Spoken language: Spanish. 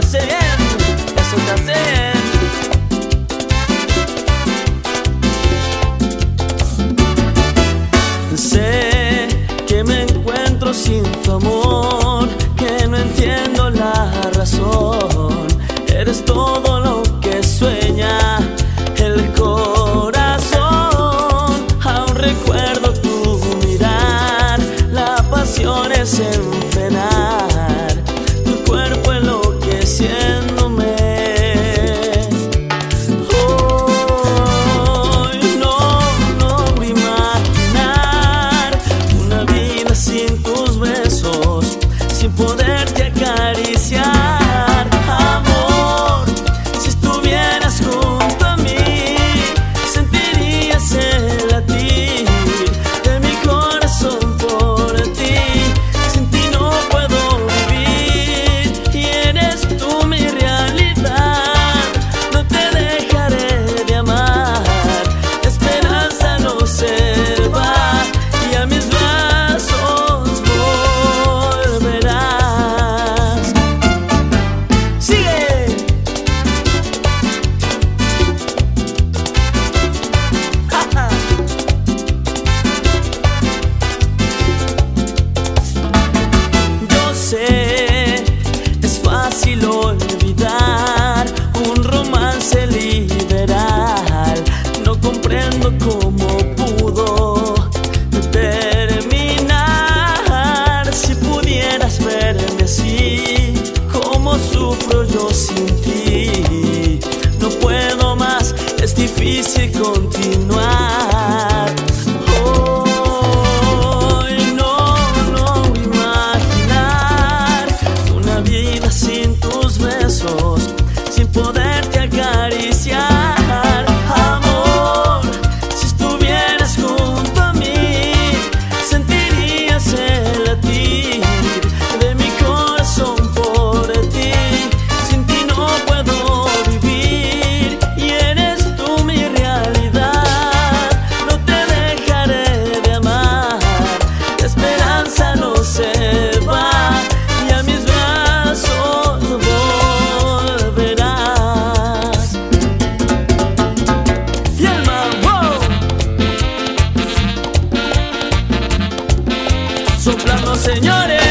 te eso te. Sé que me encuentro sin tu amor, que no entiendo la razón. Eres todo lo que sueña yo sin ti. No puedo más, es difícil continuar. Hoy no no imaginar una vida sin tus besos, sin poderte señores.